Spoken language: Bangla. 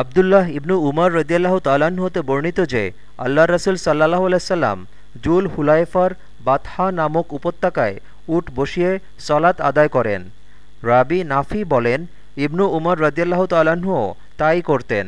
আবদুল্লাহ ইবনু উমর রদিয়াল্লাহ তালাহ হতে বর্ণিত যে আল্লাহ রসুল সাল্লাহ আলাইসাল্লাম জুল হুলাইফার বাতহা নামক উপত্যকায় উট বসিয়ে সলাত আদায় করেন। রাবি নাফি বলেন, ইবনু উমর রদিয়াল্লাহ তালাহও তাই করতেন।